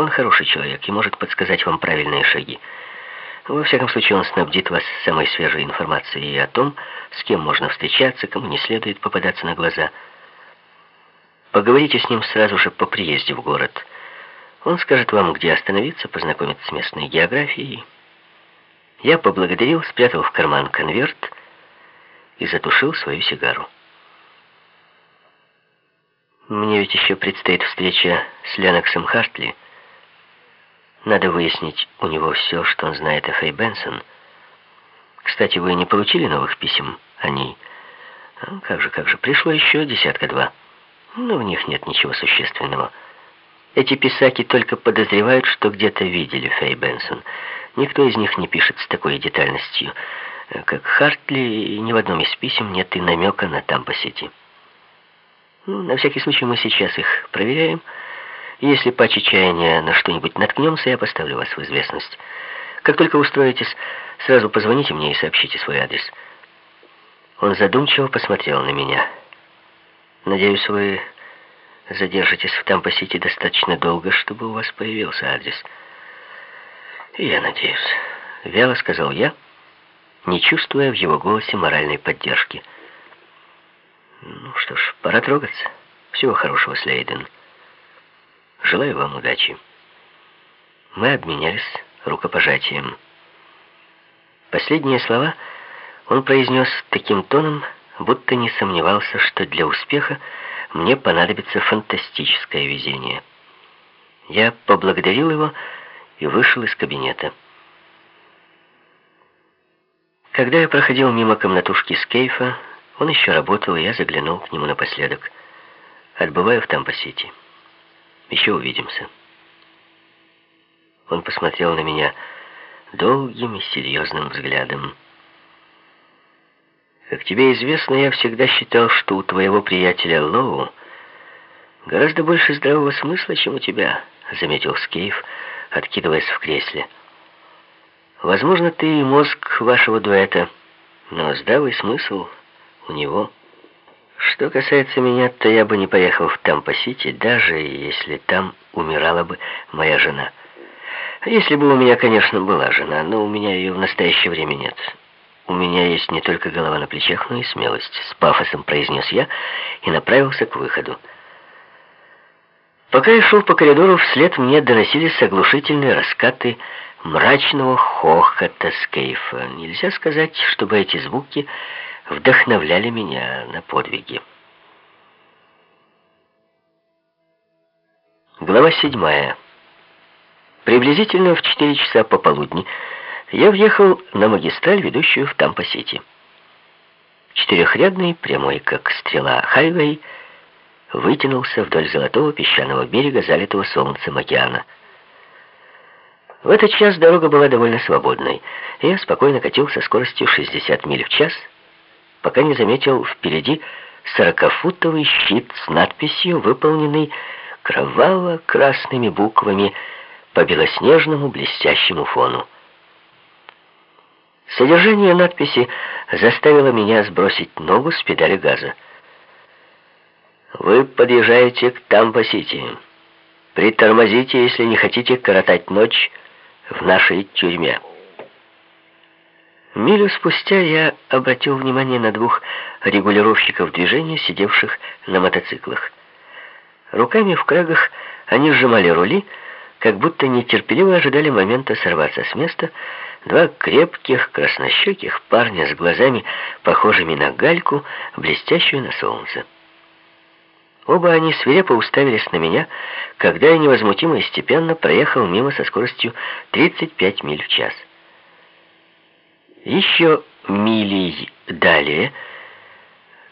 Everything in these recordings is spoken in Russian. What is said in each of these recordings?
Он хороший человек и может подсказать вам правильные шаги. Во всяком случае, он снабдит вас самой свежей информацией о том, с кем можно встречаться, кому не следует попадаться на глаза. Поговорите с ним сразу же по приезде в город. Он скажет вам, где остановиться, познакомит с местной географией. Я поблагодарил, спрятал в карман конверт и затушил свою сигару. Мне ведь еще предстоит встреча с Леноксом Хартли. Надо выяснить у него все, что он знает о Фэй Бенсон. Кстати, вы не получили новых писем о ней? А, как же, как же, пришло еще десятка-два. Но в них нет ничего существенного. Эти писаки только подозревают, что где-то видели Фэй Бенсон. Никто из них не пишет с такой детальностью, как Хартли, и ни в одном из писем нет и намека на Тампа-Сити. Ну, на всякий случай мы сейчас их проверяем. Если по чаяния на что-нибудь наткнемся, я поставлю вас в известность. Как только устроитесь, сразу позвоните мне и сообщите свой адрес. Он задумчиво посмотрел на меня. Надеюсь, вы задержитесь в Тампа-Сити достаточно долго, чтобы у вас появился адрес. я надеюсь. Вяло сказал я, не чувствуя в его голосе моральной поддержки. Ну что ж, пора трогаться. Всего хорошего, Слейден. Желаю вам удачи. Мы обменялись рукопожатием. Последние слова он произнес таким тоном, будто не сомневался, что для успеха мне понадобится фантастическое везение. Я поблагодарил его и вышел из кабинета. Когда я проходил мимо комнатушки Скейфа, он еще работал, и я заглянул к нему напоследок. Отбываю в Тампа-Сити. Еще увидимся. Он посмотрел на меня долгим и серьезным взглядом. Как тебе известно, я всегда считал, что у твоего приятеля Лоу гораздо больше здравого смысла, чем у тебя, заметил Скейф, откидываясь в кресле. Возможно, ты и мозг вашего дуэта, но здравый смысл у него. Что касается меня, то я бы не поехал в Тампа-Сити, даже если там умирала бы моя жена. Если бы у меня, конечно, была жена, но у меня ее в настоящее время нет. «У меня есть не только голова на плечах, но и смелость», — с пафосом произнес я и направился к выходу. Пока я шел по коридору, вслед мне доносились оглушительные раскаты мрачного хохота Скейфа. Нельзя сказать, чтобы эти звуки вдохновляли меня на подвиги. Глава седьмая. Приблизительно в четыре часа пополудни я въехал на магистраль, ведущую в Тампа-Сити. Четырехрядный, прямой как стрела хайвей, вытянулся вдоль золотого песчаного берега, залитого солнцем океана. В этот час дорога была довольно свободной, я спокойно катил со скоростью 60 миль в час, пока не заметил впереди сорокафутовый щит с надписью, выполненный кроваво-красными буквами по белоснежному блестящему фону. Содержание надписи заставило меня сбросить ногу с педали газа. «Вы подъезжаете к Тампа-Сити. Притормозите, если не хотите коротать ночь в нашей тюрьме». Милю спустя я обратил внимание на двух регулировщиков движения, сидевших на мотоциклах. Руками в крагах они сжимали рули, как будто нетерпеливо ожидали момента сорваться с места, Два крепких, краснощеких парня с глазами, похожими на гальку, блестящую на солнце. Оба они свирепо уставились на меня, когда я невозмутимо и степенно проехал мимо со скоростью 35 миль в час. Еще милей далее,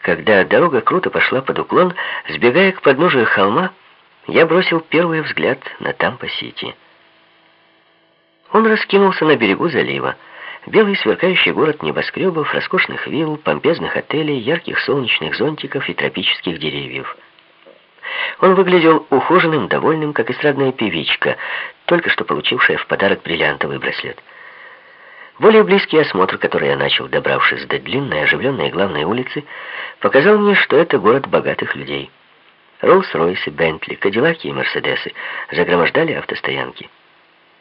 когда дорога круто пошла под уклон, сбегая к подножию холма, я бросил первый взгляд на Тампа-Сити. Он раскинулся на берегу залива. Белый сверкающий город небоскребов, роскошных вилл, помпезных отелей, ярких солнечных зонтиков и тропических деревьев. Он выглядел ухоженным, довольным, как эстрадная певичка, только что получившая в подарок бриллиантовый браслет. Более близкий осмотр, который я начал, добравшись до длинной, оживленной главной улицы, показал мне, что это город богатых людей. Роллс-Ройсы, Бентли, Кадиллаки и Мерседесы загромождали автостоянки.